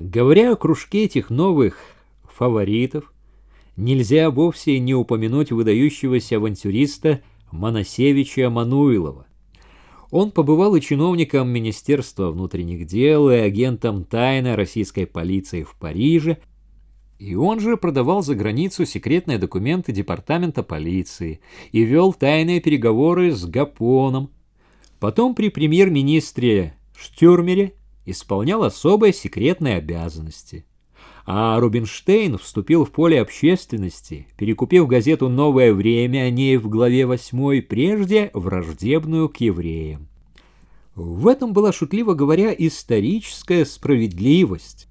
Говоря о кружке этих новых фаворитов, нельзя вовсе не упомянуть выдающегося авантюриста Моносевича Мануилова. Он побывал и чиновником Министерства внутренних дел, и агентом тайной российской полиции в Париже, и он же продавал за границу секретные документы департамента полиции и вел тайные переговоры с Гапоном. Потом при премьер-министре Штюрмере исполнял особые секретные обязанности. А Рубинштейн вступил в поле общественности, перекупив газету «Новое время», о ней в главе 8, прежде враждебную к евреям. В этом была, шутливо говоря, историческая справедливость.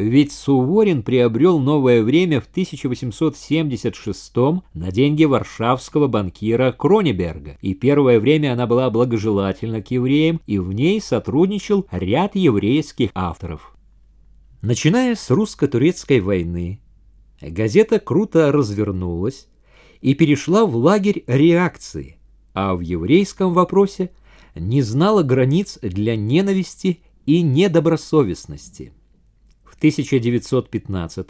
Ведь Суворин приобрел новое время в 1876 на деньги варшавского банкира Кронеберга, и первое время она была благожелательна к евреям, и в ней сотрудничал ряд еврейских авторов. Начиная с русско-турецкой войны, газета круто развернулась и перешла в лагерь реакции, а в еврейском вопросе не знала границ для ненависти и недобросовестности. 1915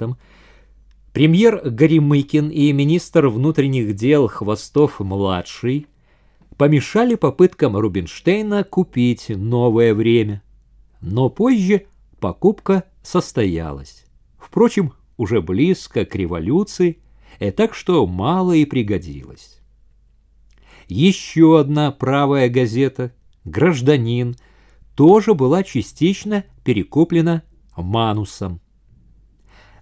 премьер Горемыкин и министр внутренних дел Хвостов-младший помешали попыткам Рубинштейна купить новое время. Но позже покупка состоялась. Впрочем, уже близко к революции, и так что мало и пригодилось. Еще одна правая газета «Гражданин» тоже была частично перекуплена Манусом.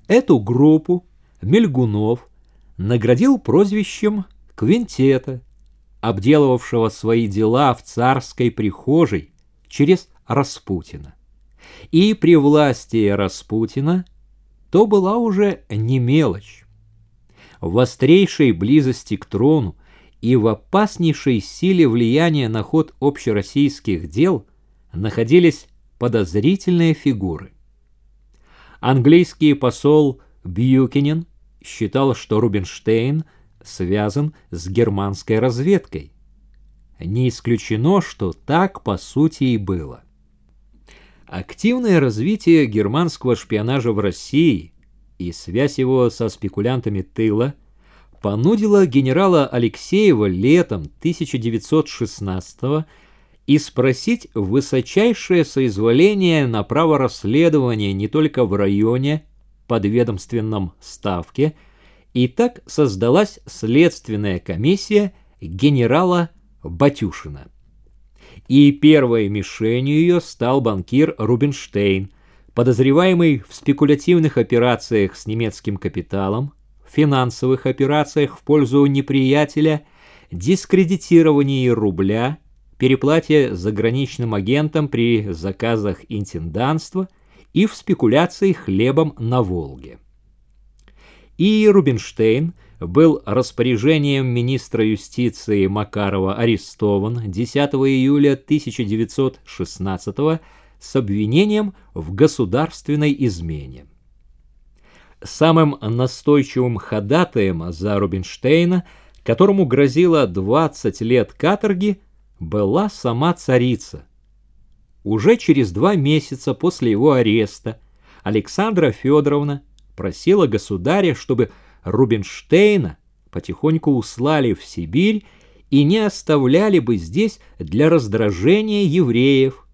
Эту группу Мельгунов наградил прозвищем Квинтета, обделывавшего свои дела в царской прихожей через Распутина. И при власти Распутина то была уже не мелочь. В острейшей близости к трону и в опаснейшей силе влияния на ход общероссийских дел находились подозрительные фигуры. Английский посол Бьюкинен считал, что Рубинштейн связан с германской разведкой. Не исключено, что так по сути и было. Активное развитие германского шпионажа в России и связь его со спекулянтами тыла понудила генерала Алексеева летом 1916 года и спросить высочайшее соизволение на право расследования не только в районе, подведомственном ставке, и так создалась следственная комиссия генерала Батюшина. И первой мишенью ее стал банкир Рубинштейн, подозреваемый в спекулятивных операциях с немецким капиталом, финансовых операциях в пользу неприятеля, дискредитировании рубля – переплате заграничным агентам при заказах интенданства и в спекуляции хлебом на Волге. И Рубинштейн был распоряжением министра юстиции Макарова арестован 10 июля 1916 с обвинением в государственной измене. Самым настойчивым ходатаем за Рубинштейна, которому грозило 20 лет каторги, была сама царица. Уже через два месяца после его ареста Александра Федоровна просила государя, чтобы Рубинштейна потихоньку услали в Сибирь и не оставляли бы здесь для раздражения евреев.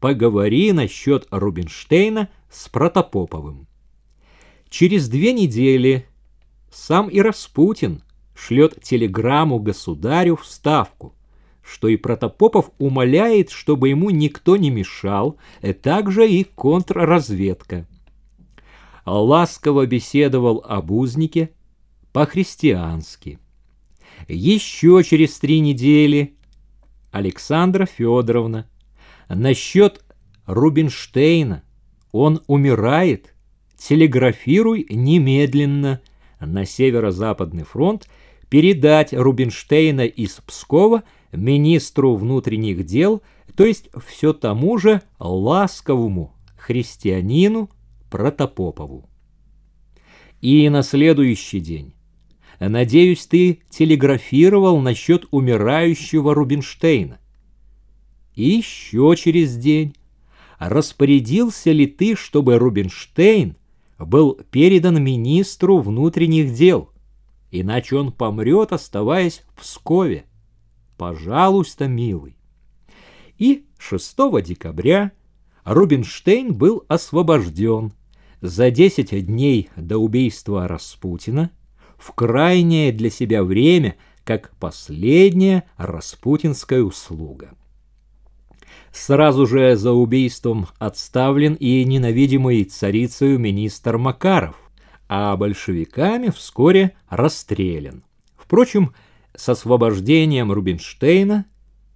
Поговори насчет Рубинштейна с Протопоповым. Через две недели сам и Распутин шлет телеграмму государю в Ставку – что и Протопопов умоляет, чтобы ему никто не мешал, и э, также и контрразведка. Ласково беседовал об узнике по-христиански. Еще через три недели Александра Федоровна насчет Рубинштейна. Он умирает. Телеграфируй немедленно на северо-западный фронт передать Рубинштейна из Пскова – министру внутренних дел, то есть все тому же ласковому христианину Протопопову. И на следующий день. Надеюсь, ты телеграфировал насчет умирающего Рубинштейна. И еще через день распорядился ли ты, чтобы Рубинштейн был передан министру внутренних дел, иначе он помрет, оставаясь в Пскове. Пожалуйста, милый. И 6 декабря Рубинштейн был освобожден за 10 дней до убийства Распутина в крайнее для себя время, как последняя распутинская услуга. Сразу же за убийством отставлен и ненавидимый царицею министр Макаров, а большевиками вскоре расстрелян. Впрочем, с освобождением Рубинштейна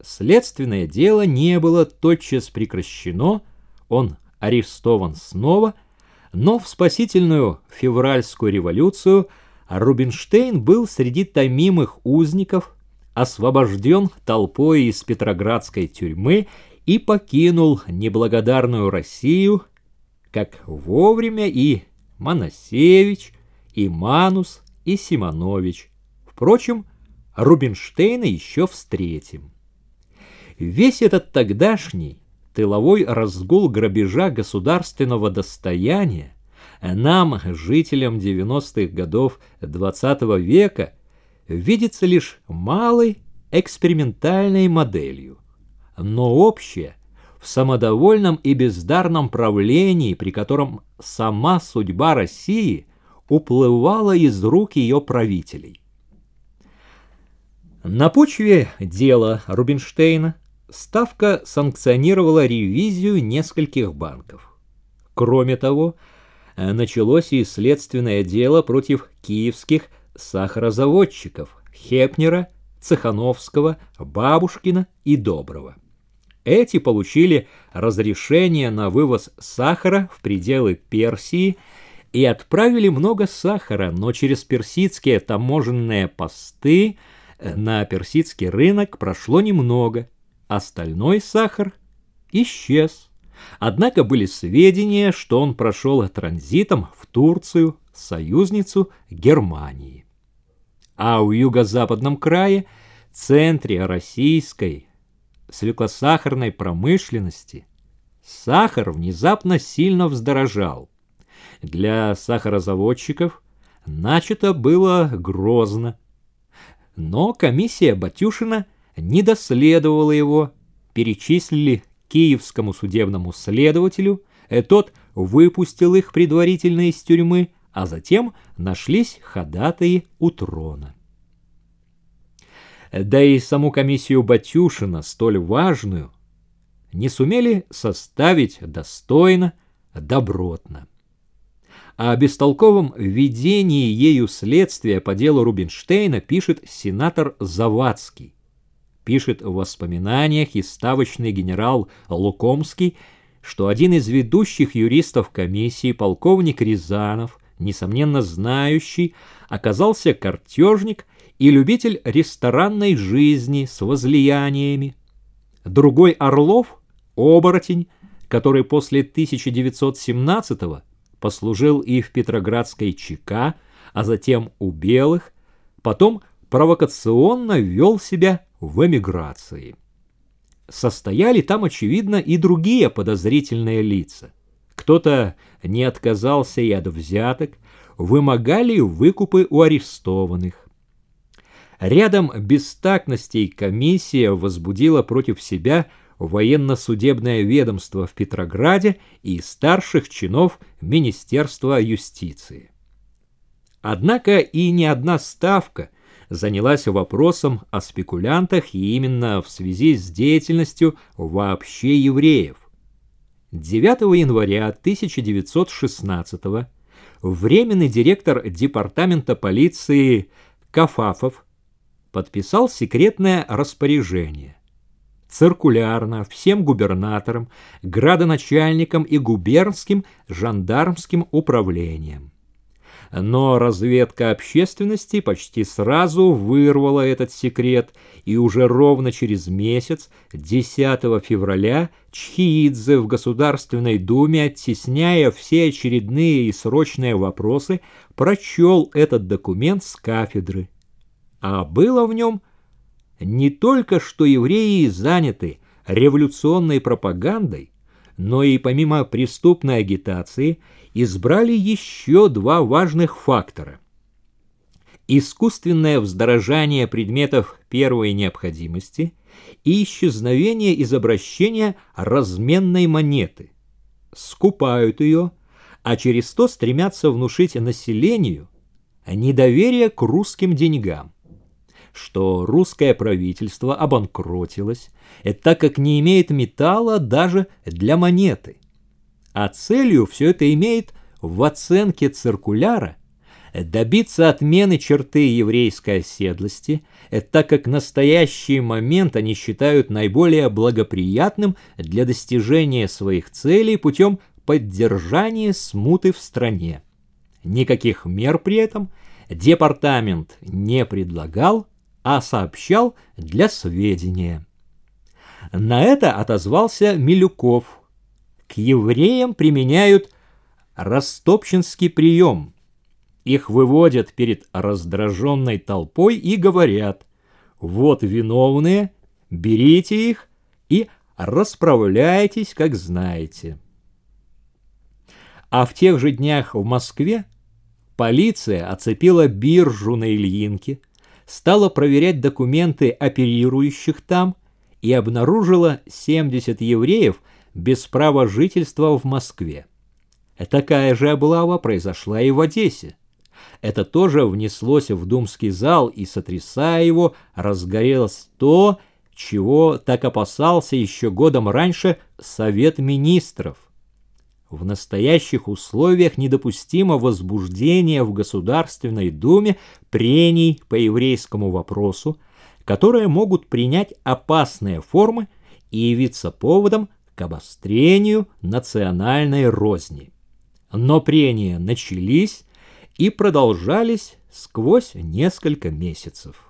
следственное дело не было тотчас прекращено, он арестован снова, но в спасительную февральскую революцию Рубинштейн был среди томимых узников, освобожден толпой из Петроградской тюрьмы и покинул неблагодарную Россию, как вовремя и Моносевич, и Манус, и Симонович. Впрочем, Рубинштейна еще встретим. Весь этот тогдашний тыловой разгул грабежа государственного достояния нам, жителям 90-х годов XX -го века, видится лишь малой экспериментальной моделью но общее в самодовольном и бездарном правлении, при котором сама судьба России уплывала из рук ее правителей. На почве дела Рубинштейна Ставка санкционировала ревизию нескольких банков. Кроме того, началось и следственное дело против киевских сахарозаводчиков Хепнера, Цехановского, Бабушкина и Доброго. Эти получили разрешение на вывоз сахара в пределы Персии и отправили много сахара, но через персидские таможенные посты на персидский рынок прошло немного. Остальной сахар исчез. Однако были сведения, что он прошел транзитом в Турцию, союзницу Германии. А у юго-западном крае, центре российской свеклосахарной промышленности сахар внезапно сильно вздорожал. Для сахарозаводчиков начато было грозно. Но комиссия Батюшина не доследовала его, перечислили киевскому судебному следователю, э, тот выпустил их предварительно из тюрьмы, а затем нашлись ходатаи у трона да и саму комиссию Батюшина, столь важную, не сумели составить достойно, добротно. О бестолковом ведении ею следствия по делу Рубинштейна пишет сенатор Завадский. Пишет в воспоминаниях и ставочный генерал Лукомский, что один из ведущих юристов комиссии, полковник Рязанов, несомненно знающий, оказался картежник и любитель ресторанной жизни с возлияниями. Другой Орлов – оборотень, который после 1917-го послужил и в Петроградской ЧК, а затем у белых, потом провокационно вел себя в эмиграции. Состояли там, очевидно, и другие подозрительные лица. Кто-то не отказался и от взяток, вымогали выкупы у арестованных. Рядом бестактностей комиссия возбудила против себя военно-судебное ведомство в Петрограде и старших чинов Министерства юстиции. Однако и ни одна ставка занялась вопросом о спекулянтах и именно в связи с деятельностью вообще евреев. 9 января 1916 временный директор департамента полиции Кафафов подписал секретное распоряжение. Циркулярно всем губернаторам, градоначальникам и губернским жандармским управлениям. Но разведка общественности почти сразу вырвала этот секрет, и уже ровно через месяц, 10 февраля, Чхиидзе в Государственной Думе, оттесняя все очередные и срочные вопросы, прочел этот документ с кафедры а было в нем не только, что евреи заняты революционной пропагандой, но и помимо преступной агитации избрали еще два важных фактора. Искусственное вздорожание предметов первой необходимости и исчезновение из обращения разменной монеты. Скупают ее, а через то стремятся внушить населению недоверие к русским деньгам что русское правительство обанкротилось, так как не имеет металла даже для монеты. А целью все это имеет в оценке циркуляра добиться отмены черты еврейской оседлости, так как настоящий момент они считают наиболее благоприятным для достижения своих целей путем поддержания смуты в стране. Никаких мер при этом департамент не предлагал, а сообщал для сведения. На это отозвался Милюков. К евреям применяют растопчинский прием. Их выводят перед раздраженной толпой и говорят «Вот виновные, берите их и расправляйтесь, как знаете». А в тех же днях в Москве полиция оцепила биржу на Ильинке, стала проверять документы оперирующих там и обнаружила 70 евреев без права жительства в Москве. Такая же облава произошла и в Одессе. Это тоже внеслось в думский зал и, сотрясая его, разгорелось то, чего так опасался еще годом раньше Совет Министров. В настоящих условиях недопустимо возбуждение в Государственной Думе прений по еврейскому вопросу, которые могут принять опасные формы и явиться поводом к обострению национальной розни. Но прения начались и продолжались сквозь несколько месяцев.